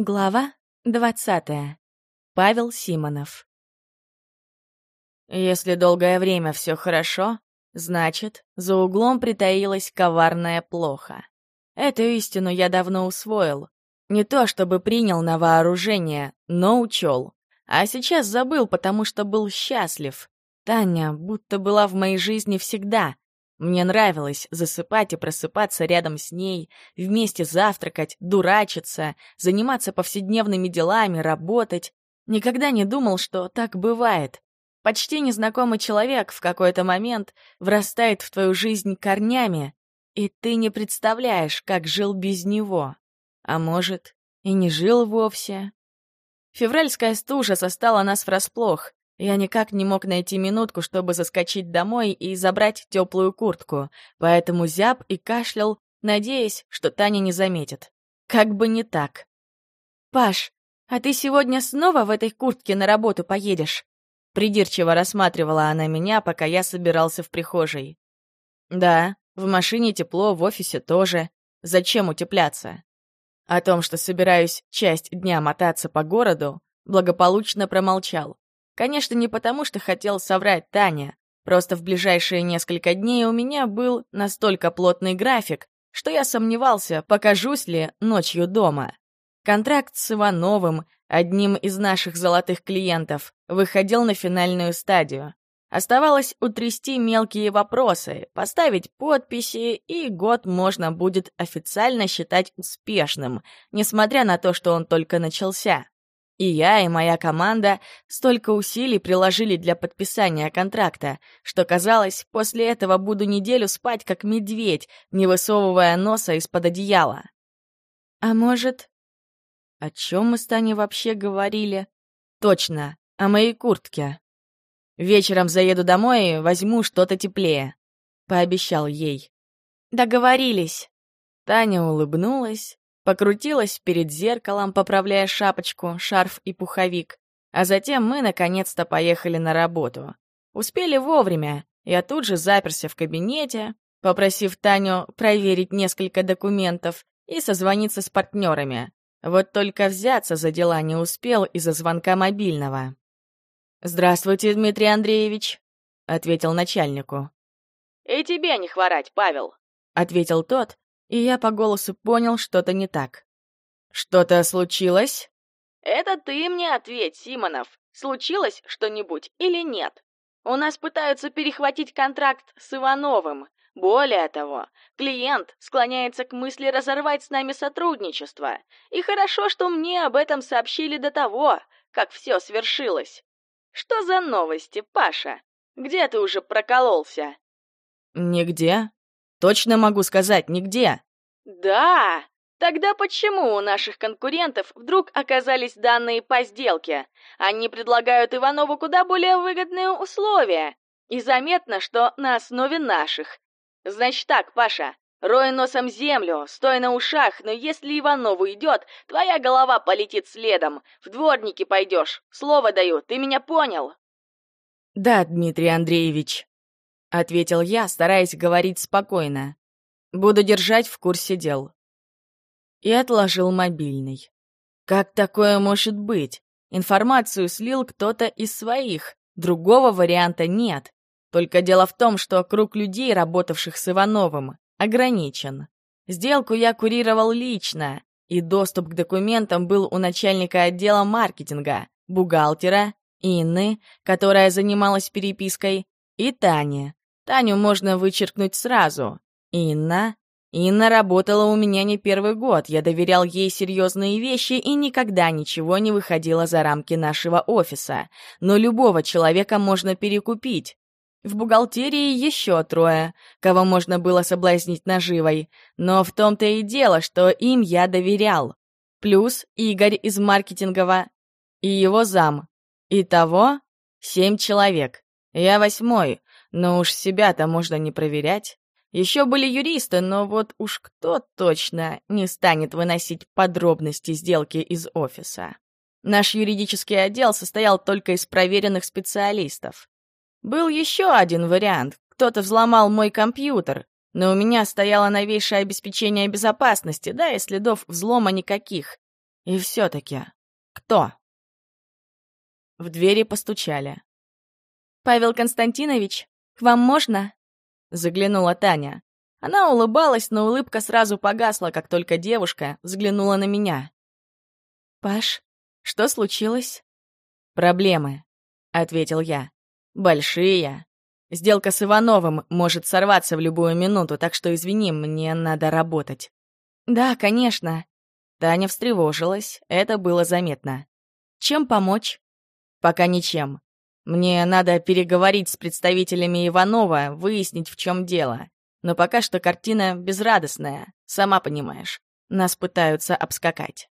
Глава двадцатая. Павел Симонов. Если долгое время все хорошо, значит, за углом притаилась коварная плохо. Эту истину я давно усвоил. Не то чтобы принял на вооружение, но учел. А сейчас забыл, потому что был счастлив. Таня будто была в моей жизни всегда, мне нравилось засыпать и просыпаться рядом с ней, вместе завтракать, дурачиться, заниматься повседневными делами, работать. Никогда не думал, что так бывает. Почти незнакомый человек в какой-то момент врастает в твою жизнь корнями, и ты не представляешь, как жил без него. А может, и не жил вовсе. Февральская стужа застала нас врасплох. Я никак не мог найти минутку, чтобы заскочить домой и забрать теплую куртку, поэтому зяб и кашлял, надеясь, что Таня не заметит. Как бы не так. «Паш, а ты сегодня снова в этой куртке на работу поедешь?» Придирчиво рассматривала она меня, пока я собирался в прихожей. «Да, в машине тепло, в офисе тоже. Зачем утепляться?» О том, что собираюсь часть дня мотаться по городу, благополучно промолчал. Конечно, не потому, что хотел соврать Таня. Просто в ближайшие несколько дней у меня был настолько плотный график, что я сомневался, покажусь ли ночью дома. Контракт с Ивановым, одним из наших золотых клиентов, выходил на финальную стадию. Оставалось утрясти мелкие вопросы, поставить подписи, и год можно будет официально считать успешным, несмотря на то, что он только начался. И я, и моя команда столько усилий приложили для подписания контракта, что казалось, после этого буду неделю спать как медведь, не высовывая носа из-под одеяла. А может... О чем мы с Таней вообще говорили? Точно, о моей куртке. Вечером заеду домой и возьму что-то теплее, пообещал ей. Договорились. Таня улыбнулась, покрутилась перед зеркалом, поправляя шапочку, шарф и пуховик. А затем мы наконец-то поехали на работу. Успели вовремя. Я тут же заперся в кабинете, попросив Таню проверить несколько документов и созвониться с партнерами. Вот только взяться за дела не успел из-за звонка мобильного. «Здравствуйте, Дмитрий Андреевич», — ответил начальнику. «И тебе не хворать, Павел», — ответил тот, и я по голосу понял, что-то не так. «Что-то случилось?» «Это ты мне ответь, Симонов. Случилось что-нибудь или нет? У нас пытаются перехватить контракт с Ивановым. Более того, клиент склоняется к мысли разорвать с нами сотрудничество. И хорошо, что мне об этом сообщили до того, как все свершилось. Что за новости, Паша? Где ты уже прокололся?» «Нигде», Точно могу сказать, нигде. Да? Тогда почему у наших конкурентов вдруг оказались данные по сделке? Они предлагают Иванову куда более выгодные условия. И заметно, что на основе наших. Значит так, Паша, рой носом землю, стой на ушах, но если Иванову идет, твоя голова полетит следом. В дворники пойдешь. Слово даю, ты меня понял? Да, Дмитрий Андреевич. — ответил я, стараясь говорить спокойно. «Буду держать в курсе дел». И отложил мобильный. «Как такое может быть? Информацию слил кто-то из своих, другого варианта нет. Только дело в том, что круг людей, работавших с Ивановым, ограничен. Сделку я курировал лично, и доступ к документам был у начальника отдела маркетинга, бухгалтера, Инны, которая занималась перепиской, и Тани, Таню можно вычеркнуть сразу. Инна? Инна работала у меня не первый год, я доверял ей серьезные вещи и никогда ничего не выходило за рамки нашего офиса. Но любого человека можно перекупить. В бухгалтерии еще трое, кого можно было соблазнить наживой. Но в том-то и дело, что им я доверял. Плюс Игорь из маркетингового и его зам. Итого семь человек. Я восьмой, но уж себя-то можно не проверять. Еще были юристы, но вот уж кто точно не станет выносить подробности сделки из офиса. Наш юридический отдел состоял только из проверенных специалистов. Был еще один вариант. Кто-то взломал мой компьютер, но у меня стояло новейшее обеспечение безопасности, да и следов взлома никаких. И все-таки, кто? В двери постучали. «Павел Константинович, к вам можно?» Заглянула Таня. Она улыбалась, но улыбка сразу погасла, как только девушка взглянула на меня. «Паш, что случилось?» «Проблемы», — ответил я. «Большие. Сделка с Ивановым может сорваться в любую минуту, так что извини, мне надо работать». «Да, конечно». Таня встревожилась, это было заметно. «Чем помочь?» «Пока ничем. Мне надо переговорить с представителями Иванова, выяснить, в чем дело. Но пока что картина безрадостная, сама понимаешь. Нас пытаются обскакать.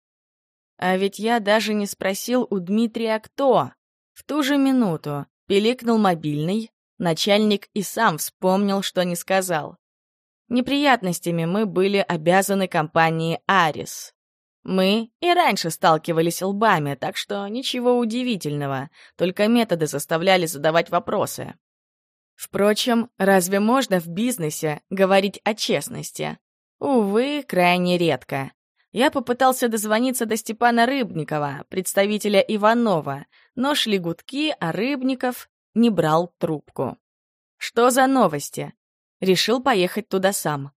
А ведь я даже не спросил у Дмитрия, кто. В ту же минуту пиликнул мобильный, начальник и сам вспомнил, что не сказал. Неприятностями мы были обязаны компании «Арис». Мы и раньше сталкивались лбами, так что ничего удивительного, только методы заставляли задавать вопросы. Впрочем, разве можно в бизнесе говорить о честности? Увы, крайне редко. Я попытался дозвониться до Степана Рыбникова, представителя Иванова, но шли гудки, а Рыбников не брал трубку. Что за новости? Решил поехать туда сам.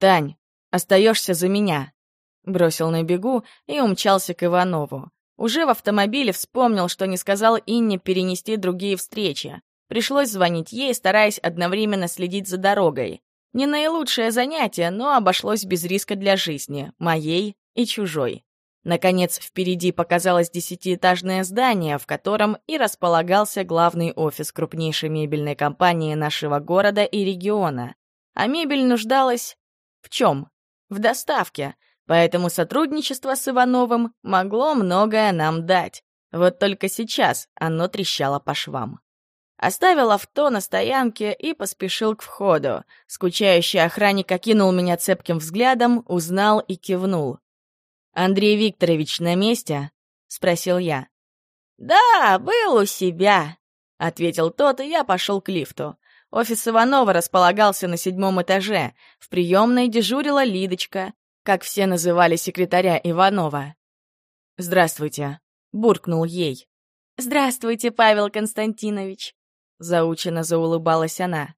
«Тань, остаешься за меня», — бросил на бегу и умчался к Иванову. Уже в автомобиле вспомнил, что не сказал Инне перенести другие встречи. Пришлось звонить ей, стараясь одновременно следить за дорогой. Не наилучшее занятие, но обошлось без риска для жизни, моей и чужой. Наконец, впереди показалось десятиэтажное здание, в котором и располагался главный офис крупнейшей мебельной компании нашего города и региона. А мебель нуждалась в чем? В доставке. Поэтому сотрудничество с Ивановым могло многое нам дать. Вот только сейчас оно трещало по швам. Оставил авто на стоянке и поспешил к входу. Скучающий охранник окинул меня цепким взглядом, узнал и кивнул. «Андрей Викторович на месте?» — спросил я. «Да, был у себя», — ответил тот, и я пошел к лифту. Офис Иванова располагался на седьмом этаже. В приемной дежурила Лидочка, как все называли секретаря Иванова. «Здравствуйте», — буркнул ей. «Здравствуйте, Павел Константинович», — заучено заулыбалась она.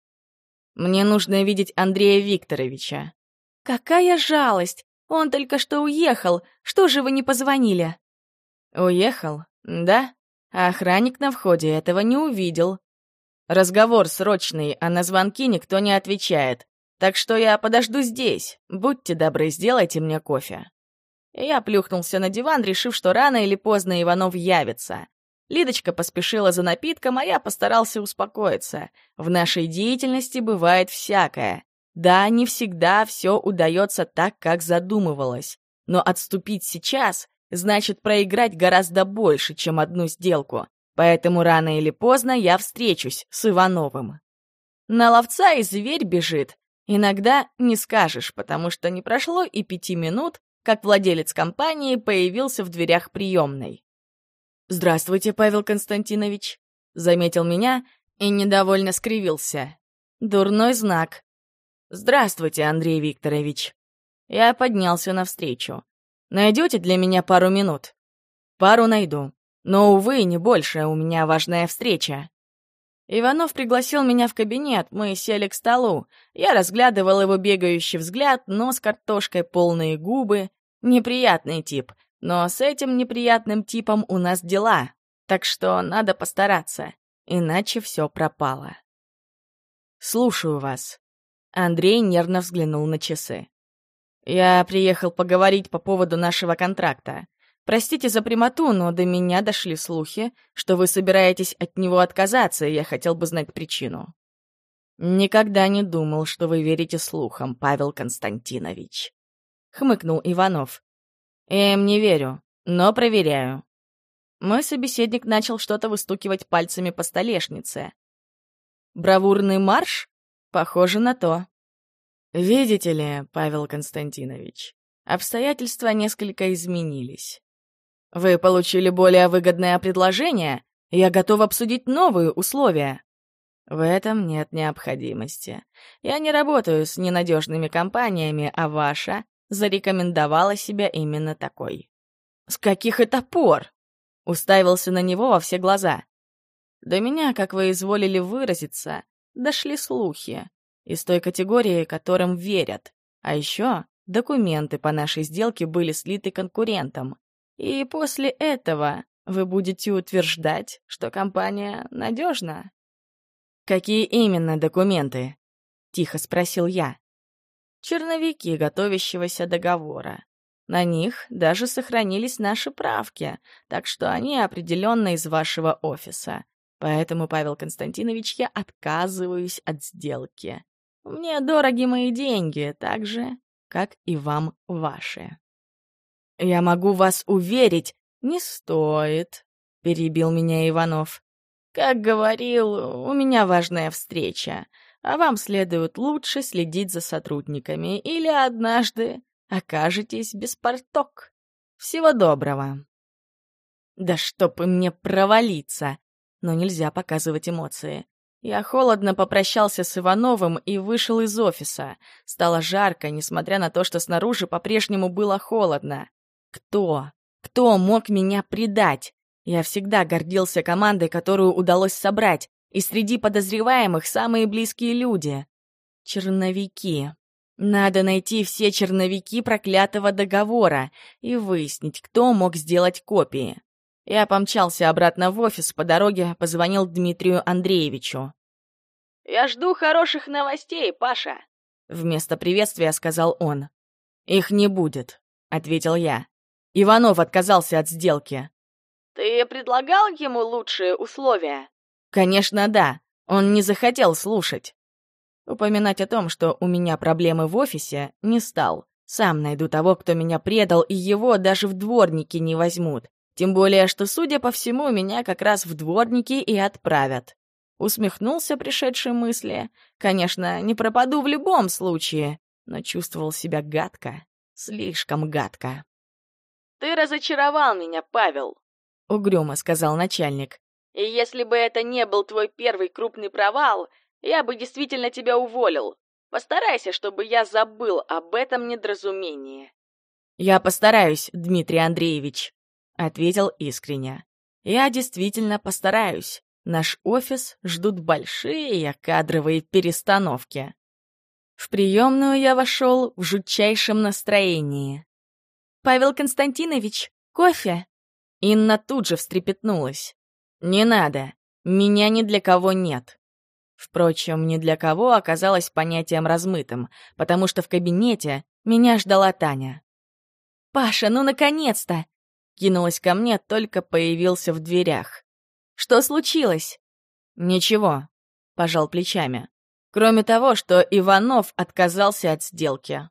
«Мне нужно видеть Андрея Викторовича». «Какая жалость! Он только что уехал. Что же вы не позвонили?» «Уехал? Да? А охранник на входе этого не увидел. Разговор срочный, а на звонки никто не отвечает. Так что я подожду здесь. Будьте добры, сделайте мне кофе». Я плюхнулся на диван, решив, что рано или поздно Иванов явится. Лидочка поспешила за напитком, а я постарался успокоиться. В нашей деятельности бывает всякое. Да, не всегда все удается так, как задумывалось. Но отступить сейчас значит проиграть гораздо больше, чем одну сделку. Поэтому рано или поздно я встречусь с Ивановым. На ловца и зверь бежит. Иногда не скажешь, потому что не прошло и пяти минут, как владелец компании появился в дверях приемной. «Здравствуйте, Павел Константинович», — заметил меня и недовольно скривился. «Дурной знак». «Здравствуйте, Андрей Викторович». Я поднялся навстречу. «Найдете для меня пару минут?» «Пару найду. Но, увы, не больше, у меня важная встреча». Иванов пригласил меня в кабинет, мы сели к столу. Я разглядывал его бегающий взгляд, нос картошкой, полные губы. Неприятный тип — но с этим неприятным типом у нас дела, так что надо постараться, иначе все пропало. «Слушаю вас». Андрей нервно взглянул на часы. «Я приехал поговорить по поводу нашего контракта. Простите за прямоту, но до меня дошли слухи, что вы собираетесь от него отказаться, и я хотел бы знать причину». «Никогда не думал, что вы верите слухам, Павел Константинович», — хмыкнул Иванов. Я им не верю, но проверяю. Мой собеседник начал что-то выстукивать пальцами по столешнице. Бравурный марш? Похоже на то. Видите ли, Павел Константинович, обстоятельства несколько изменились. Вы получили более выгодное предложение, я готов обсудить новые условия. В этом нет необходимости. Я не работаю с ненадежными компаниями, а ваша зарекомендовала себя именно такой. С каких это пор? Уставился на него во все глаза. До меня, как вы изволили выразиться, дошли слухи. Из той категории, которым верят. А еще документы по нашей сделке были слиты конкурентам. И после этого вы будете утверждать, что компания надежна. «Какие именно документы?» — тихо спросил я. «Черновики готовящегося договора. На них даже сохранились наши правки, так что они определенно из вашего офиса. Поэтому, Павел Константинович, я отказываюсь от сделки. Мне дороги мои деньги, так же, как и вам ваши». «Я могу вас уверить, не стоит», — перебил меня Иванов. Как говорил, у меня важная встреча, а вам следует лучше следить за сотрудниками, или однажды окажетесь без порток. Всего доброго. Да чтоб и мне провалиться! Но нельзя показывать эмоции. Я холодно попрощался с Ивановым и вышел из офиса. Стало жарко, несмотря на то, что снаружи по-прежнему было холодно. Кто? Кто мог меня предать? Я всегда гордился командой, которую удалось собрать, и среди подозреваемых самые близкие люди. Черновики. Надо найти все черновики проклятого договора и выяснить, кто мог сделать копии. Я помчался обратно в офис, по дороге позвонил Дмитрию Андреевичу. «Я жду хороших новостей, Паша», — вместо приветствия сказал он. «Их не будет», — ответил я. Иванов отказался от сделки. Ты предлагал ему лучшие условия? Конечно, да. Он не захотел слушать. Упоминать о том, что у меня проблемы в офисе, не стал. Сам найду того, кто меня предал, и его даже в дворники не возьмут. Тем более, что, судя по всему, меня как раз в дворники и отправят. Усмехнулся пришедшей мысли. Конечно, не пропаду в любом случае, но чувствовал себя гадко. Слишком гадко. «Ты разочаровал меня, Павел», — угрюмо сказал начальник. «И если бы это не был твой первый крупный провал, я бы действительно тебя уволил. Постарайся, чтобы я забыл об этом недоразумении». «Я постараюсь, Дмитрий Андреевич», — ответил искренне. «Я действительно постараюсь. Наш офис ждут большие кадровые перестановки». В приемную я вошел в жутчайшем настроении. «Павел Константинович, кофе?» Инна тут же встрепетнулась. «Не надо. Меня ни для кого нет». Впрочем, ни для кого оказалось понятием размытым, потому что в кабинете меня ждала Таня. «Паша, ну наконец-то!» Кинулась ко мне, только появился в дверях. «Что случилось?» «Ничего», — пожал плечами. «Кроме того, что Иванов отказался от сделки».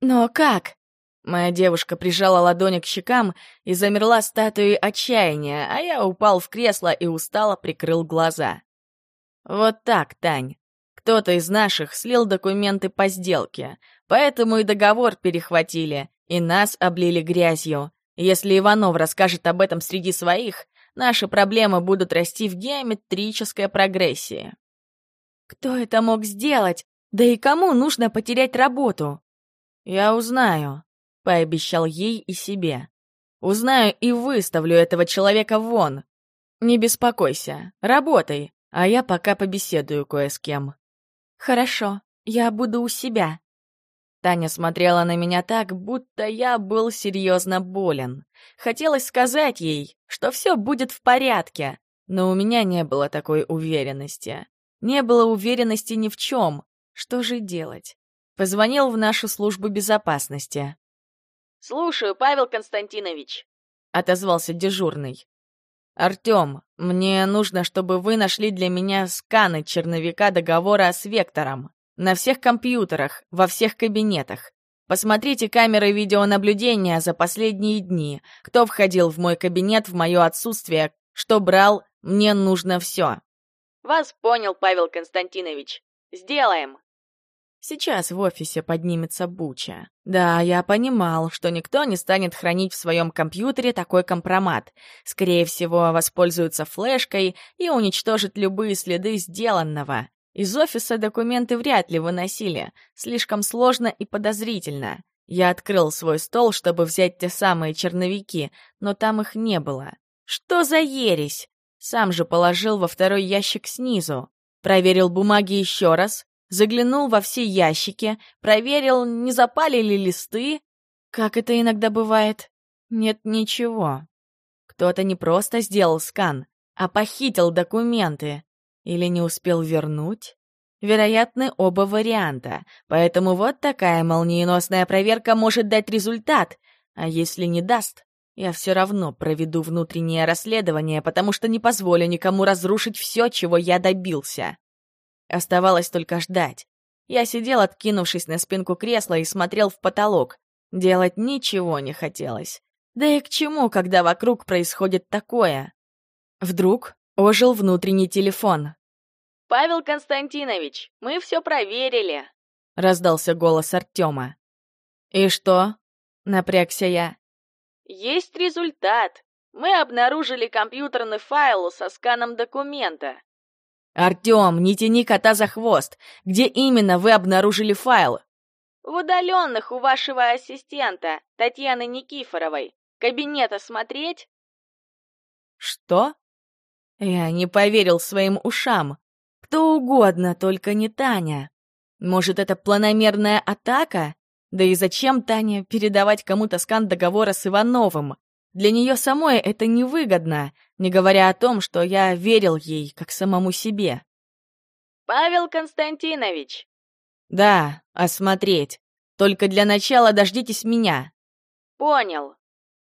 «Но как?» Моя девушка прижала ладони к щекам и замерла статуей отчаяния, а я упал в кресло и устало прикрыл глаза. Вот так, Тань. Кто-то из наших слил документы по сделке, поэтому и договор перехватили, и нас облили грязью. Если Иванов расскажет об этом среди своих, наши проблемы будут расти в геометрической прогрессии. Кто это мог сделать? Да и кому нужно потерять работу? Я узнаю, — пообещал ей и себе. «Узнаю и выставлю этого человека вон. Не беспокойся, работай, а я пока побеседую кое с кем». «Хорошо, я буду у себя». Таня смотрела на меня так, будто я был серьезно болен. Хотелось сказать ей, что все будет в порядке, но у меня не было такой уверенности. Не было уверенности ни в чем. Что же делать? Позвонил в нашу службу безопасности. «Слушаю, Павел Константинович», — отозвался дежурный. «Артём, мне нужно, чтобы вы нашли для меня сканы черновика договора с Вектором. На всех компьютерах, во всех кабинетах. Посмотрите камеры видеонаблюдения за последние дни. Кто входил в мой кабинет в мое отсутствие, что брал, мне нужно все. «Вас понял, Павел Константинович. Сделаем». Сейчас в офисе поднимется буча. Да, я понимал, что никто не станет хранить в своем компьютере такой компромат. Скорее всего, воспользуются флешкой и уничтожат любые следы сделанного. Из офиса документы вряд ли выносили. Слишком сложно и подозрительно. Я открыл свой стол, чтобы взять те самые черновики, но там их не было. Что за ересь? Сам же положил во второй ящик снизу. Проверил бумаги еще раз, заглянул во все ящики, проверил, не запали ли листы. Как это иногда бывает? Нет ничего. Кто-то не просто сделал скан, а похитил документы. Или не успел вернуть? Вероятны оба варианта, поэтому вот такая молниеносная проверка может дать результат, а если не даст, я все равно проведу внутреннее расследование, потому что не позволю никому разрушить все, чего я добился. Оставалось только ждать. Я сидел, откинувшись на спинку кресла, и смотрел в потолок. Делать ничего не хотелось. Да и к чему, когда вокруг происходит такое? Вдруг ожил внутренний телефон. «Павел Константинович, мы все проверили», — раздался голос Артема. «И что?» — напрягся я. «Есть результат. Мы обнаружили компьютерный файл со сканом документа». «Артем, не тяни кота за хвост. Где именно вы обнаружили файл?» «В удаленных у вашего ассистента, Татьяны Никифоровой. Кабинет осмотреть?» «Что?» Я не поверил своим ушам. Кто угодно, только не Таня. Может, это планомерная атака? Да и зачем Тане передавать кому-то скан договора с Ивановым? Для нее самой это невыгодно, не говоря о том, что я верил ей, как самому себе. «Павел Константинович!» «Да, осмотреть. Только для начала дождитесь меня». «Понял».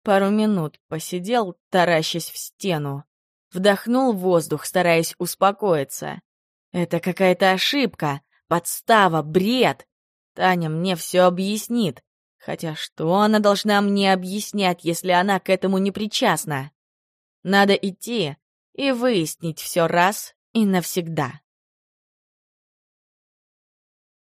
Пару минут посидел, таращась в стену. Вдохнул воздух, стараясь успокоиться. Это какая-то ошибка, подстава, бред. Таня мне все объяснит. Хотя что она должна мне объяснять, если она к этому не причастна? Надо идти и выяснить все раз и навсегда.